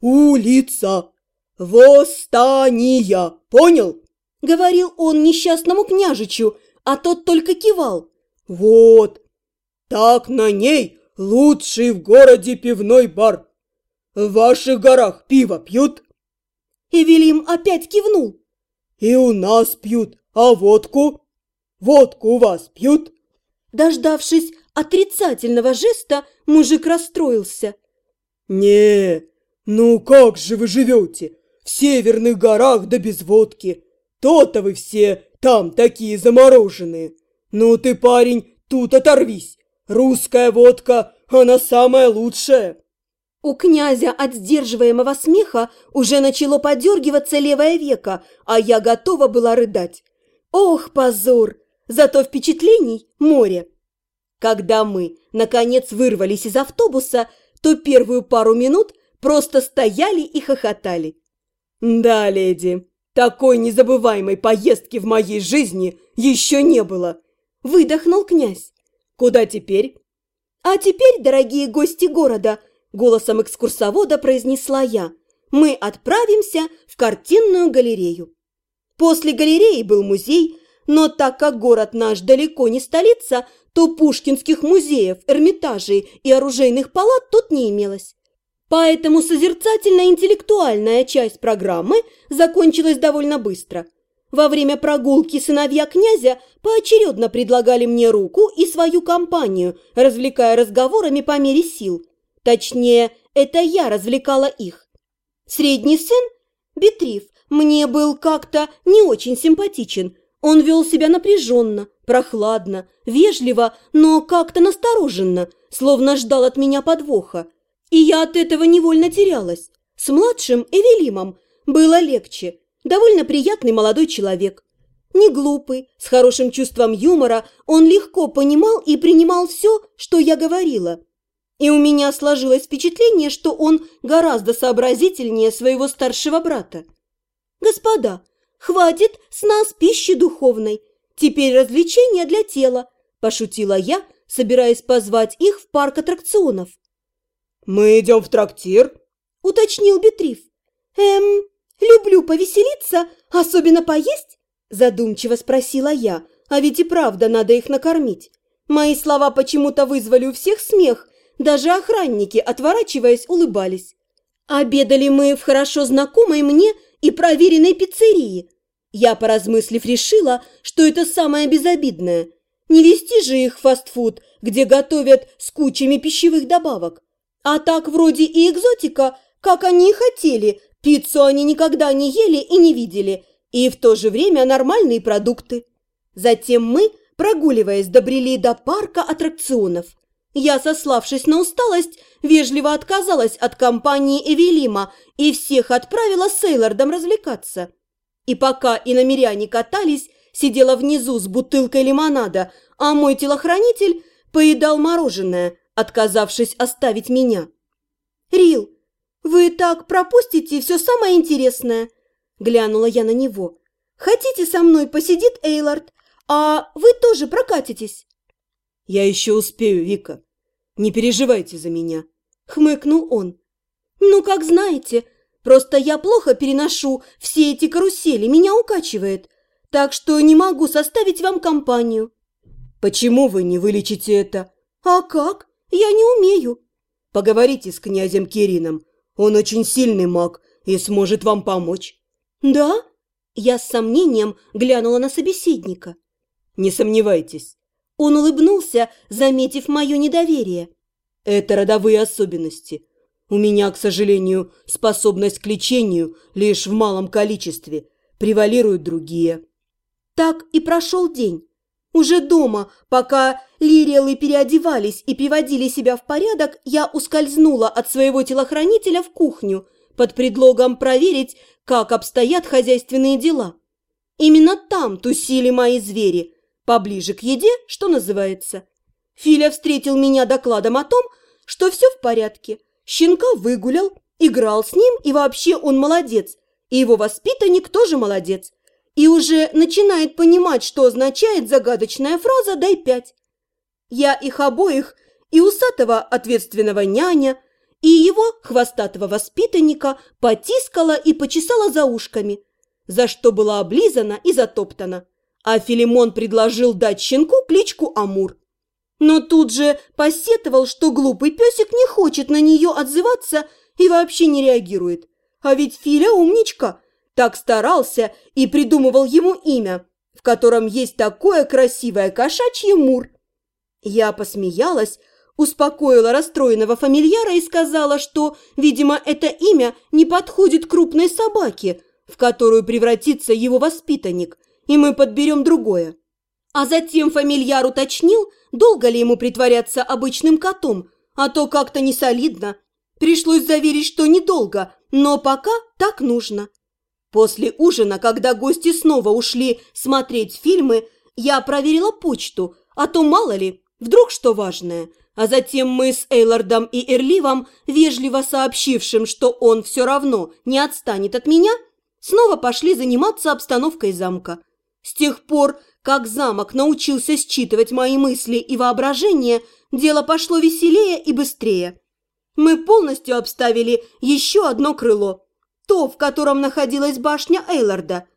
улица, восстания, понял? Говорил он несчастному княжичу, а тот только кивал. Вот, так на ней лучший в городе пивной бар. В ваших горах пиво пьют? Эвелим опять кивнул. И у нас пьют, а водку? Водку у вас пьют? Дождавшись отрицательного жеста, мужик расстроился. «Не, ну как же вы живете? В северных горах да без водки. То-то вы все там такие замороженные. Ну ты, парень, тут оторвись. Русская водка, она самая лучшая». У князя от сдерживаемого смеха уже начало подергиваться левое веко, а я готова была рыдать. Ох, позор! Зато впечатлений море. Когда мы, наконец, вырвались из автобуса, то первую пару минут просто стояли и хохотали. «Да, леди, такой незабываемой поездки в моей жизни еще не было!» – выдохнул князь. «Куда теперь?» «А теперь, дорогие гости города!» – голосом экскурсовода произнесла я. «Мы отправимся в картинную галерею». После галереи был музей, но так как город наш далеко не столица – то пушкинских музеев, Эрмитажей и оружейных палат тут не имелось. Поэтому созерцательно-интеллектуальная часть программы закончилась довольно быстро. Во время прогулки сыновья князя поочередно предлагали мне руку и свою компанию, развлекая разговорами по мере сил. Точнее, это я развлекала их. Средний сын, Бетрив, мне был как-то не очень симпатичен. Он вел себя напряженно, прохладно, вежливо, но как-то настороженно, словно ждал от меня подвоха. И я от этого невольно терялась. С младшим Эвелимом было легче. Довольно приятный молодой человек. Не глупый, с хорошим чувством юмора, он легко понимал и принимал все, что я говорила. И у меня сложилось впечатление, что он гораздо сообразительнее своего старшего брата. «Господа, хватит с нас пищи духовной. Теперь развлечения для тела, пошутила я, собираясь позвать их в парк аттракционов. Мы идем в трактир, уточнил Бетрив. Эм, люблю повеселиться, особенно поесть, задумчиво спросила я. А ведь и правда надо их накормить. Мои слова почему-то вызвали у всех смех, даже охранники, отворачиваясь, улыбались. Обедали мы в хорошо знакомой мне и проверенной пиццерии – я, поразмыслив, решила, что это самое безобидное. Не вести же их в фастфуд, где готовят с кучами пищевых добавок. А так вроде и экзотика, как они и хотели. Пиццу они никогда не ели и не видели. И в то же время нормальные продукты. Затем мы, прогуливаясь, добрели до парка аттракционов. Я, сославшись на усталость, вежливо отказалась от компании Эвелима и всех отправила с Эйлордом развлекаться. И пока иномеряне катались, сидела внизу с бутылкой лимонада, а мой телохранитель поедал мороженое, отказавшись оставить меня. «Рил, вы так пропустите все самое интересное!» Глянула я на него. «Хотите со мной посидит Эйлард, а вы тоже прокатитесь?» «Я еще успею, Вика. Не переживайте за меня», — хмыкнул он. «Ну, как знаете», Просто я плохо переношу все эти карусели, меня укачивает. Так что не могу составить вам компанию». «Почему вы не вылечите это?» «А как? Я не умею». «Поговорите с князем Кирином. Он очень сильный маг и сможет вам помочь». «Да?» Я с сомнением глянула на собеседника. «Не сомневайтесь». Он улыбнулся, заметив мое недоверие. «Это родовые особенности. У меня, к сожалению, способность к лечению лишь в малом количестве, превалируют другие. Так и прошел день. Уже дома, пока лириалы переодевались и приводили себя в порядок, я ускользнула от своего телохранителя в кухню под предлогом проверить, как обстоят хозяйственные дела. Именно там тусили мои звери, поближе к еде, что называется. Филя встретил меня докладом о том, что все в порядке – Щенка выгулял, играл с ним, и вообще он молодец. И его воспитанник тоже молодец. И уже начинает понимать, что означает загадочная фраза «дай пять». Я их обоих, и усатого ответственного няня, и его, хвостатого воспитанника, потискала и почесала за ушками, за что была облизана и затоптана. А Филимон предложил дать щенку кличку Амур. Но тут же посетовал, что глупый песик не хочет на нее отзываться и вообще не реагирует. А ведь Филя умничка, так старался и придумывал ему имя, в котором есть такое красивое кошачье Мур. Я посмеялась, успокоила расстроенного фамильяра и сказала, что, видимо, это имя не подходит крупной собаке, в которую превратится его воспитанник, и мы подберем другое. А затем фамильяр уточнил, долго ли ему притворяться обычным котом, а то как-то не солидно. Пришлось заверить, что недолго, но пока так нужно. После ужина, когда гости снова ушли смотреть фильмы, я проверила почту, а то мало ли, вдруг что важное. А затем мы с Эйлардом и Эрливом, вежливо сообщившим, что он все равно не отстанет от меня, снова пошли заниматься обстановкой замка. С тех пор, как замок научился считывать мои мысли и воображение, дело пошло веселее и быстрее. Мы полностью обставили еще одно крыло, то, в котором находилась башня Эйларда.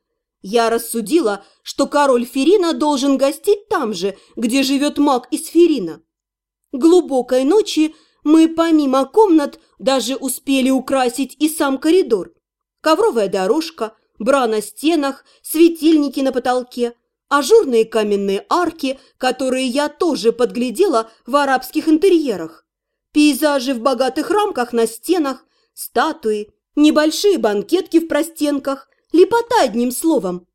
Я рассудила, что король Ферина должен гостить там же, где живет маг из Ферина. Глубокой ночи мы помимо комнат даже успели украсить и сам коридор. Ковровая дорожка, бра на стенах, светильники на потолке, ажурные каменные арки, которые я тоже подглядела в арабских интерьерах, пейзажи в богатых рамках на стенах, статуи, небольшие банкетки в простенках, лепота одним словом.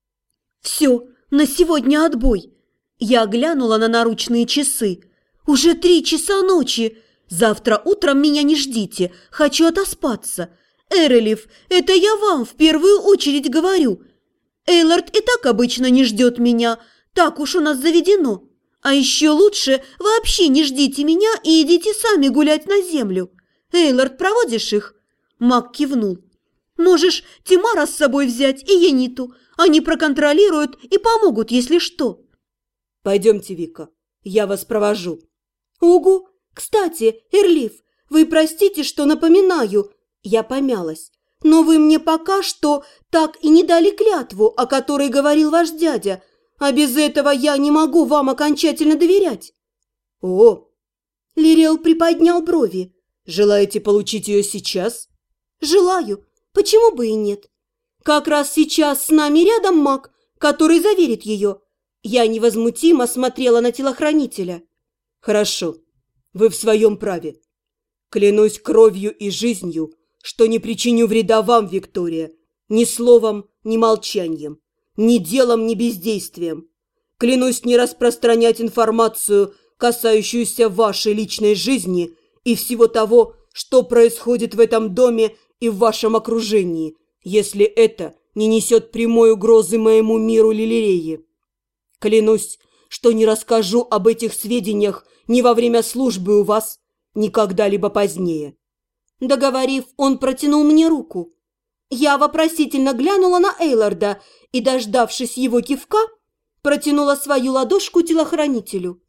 Все, на сегодня отбой. Я глянула на наручные часы. Уже три часа ночи. Завтра утром меня не ждите, хочу отоспаться. Эрелев, это я вам в первую очередь говорю. Эйлард и так обычно не ждет меня, так уж у нас заведено. А еще лучше вообще не ждите меня и идите сами гулять на землю. Эйлард, проводишь их?» Мак кивнул. «Можешь Тимара с собой взять и Ениту. Они проконтролируют и помогут, если что». «Пойдемте, Вика, я вас провожу». «Угу! Кстати, Эрлиф, вы простите, что напоминаю». Я помялась. «Но вы мне пока что так и не дали клятву, о которой говорил ваш дядя, а без этого я не могу вам окончательно доверять». «О!» Лирел приподнял брови. «Желаете получить ее сейчас?» «Желаю. Почему бы и нет? Как раз сейчас с нами рядом маг, который заверит ее». Я невозмутимо смотрела на телохранителя. «Хорошо. Вы в своем праве. Клянусь кровью и жизнью, что не причиню вреда вам, Виктория, ни словом, ни молчанием, ни делом, ни бездействием. Клянусь не распространять информацию, касающуюся вашей личной жизни и всего того, что происходит в этом доме и в вашем окружении, если это не несет прямой угрозы моему миру Лилереи. Клянусь, что не расскажу об этих сведениях ни во время службы у вас, ни когда-либо позднее. Договорив, он протянул мне руку. Я вопросительно глянула на Эйларда и, дождавшись его кивка, протянула свою ладошку телохранителю.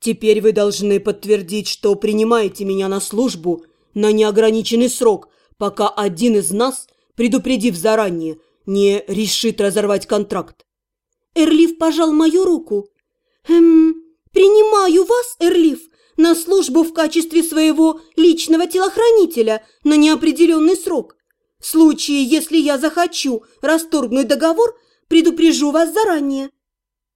«Теперь вы должны подтвердить, что принимаете меня на службу на неограниченный срок, пока один из нас, предупредив заранее, не решит разорвать контракт». Эрлиф пожал мою руку. «Эм, принимаю вас, Эрлиф, на службу в качестве своего личного телохранителя на неопределенный срок. В случае, если я захочу расторгнуть договор, предупрежу вас заранее».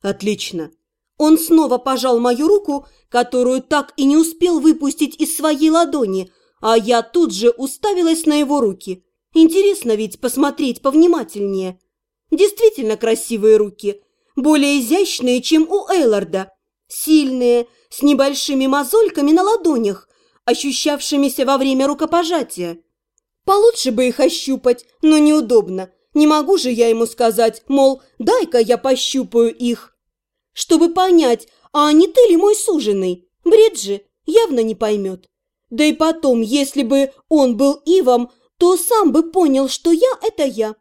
«Отлично». Он снова пожал мою руку, которую так и не успел выпустить из своей ладони, а я тут же уставилась на его руки. Интересно ведь посмотреть повнимательнее. Действительно красивые руки, более изящные, чем у Эйларда. Сильные, с небольшими мозольками на ладонях, ощущавшимися во время рукопожатия. Получше бы их ощупать, но неудобно. Не могу же я ему сказать, мол, дай-ка я пощупаю их. Чтобы понять, а не ты ли мой суженый? Бред же, явно не поймет. Да и потом, если бы он был Ивом, то сам бы понял, что я – это я.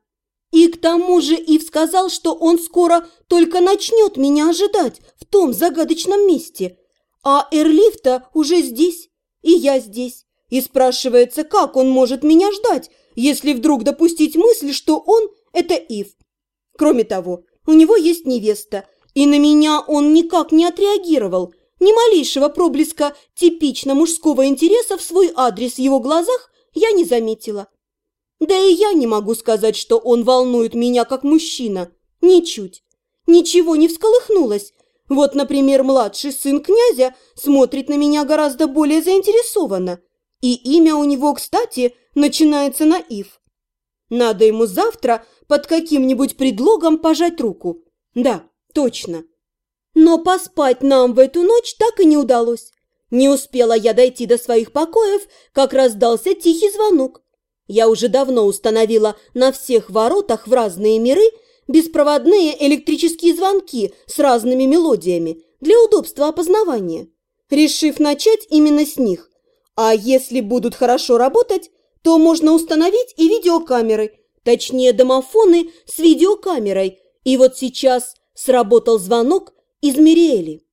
И к тому же Ив сказал, что он скоро только начнет меня ожидать в том загадочном месте – а Эрлифта уже здесь, и я здесь. И спрашивается, как он может меня ждать, если вдруг допустить мысль, что он – это Ив. Кроме того, у него есть невеста, и на меня он никак не отреагировал. Ни малейшего проблеска типично мужского интереса в свой адрес в его глазах я не заметила. Да и я не могу сказать, что он волнует меня как мужчина. Ничуть. Ничего не всколыхнулось. Вот, например, младший сын князя смотрит на меня гораздо более заинтересованно. И имя у него, кстати, начинается на «Ив». Надо ему завтра под каким-нибудь предлогом пожать руку. Да, точно. Но поспать нам в эту ночь так и не удалось. Не успела я дойти до своих покоев, как раздался тихий звонок. Я уже давно установила на всех воротах в разные миры беспроводные электрические звонки с разными мелодиями для удобства опознавания, решив начать именно с них. А если будут хорошо работать, то можно установить и видеокамеры, точнее домофоны с видеокамерой. И вот сейчас сработал звонок из.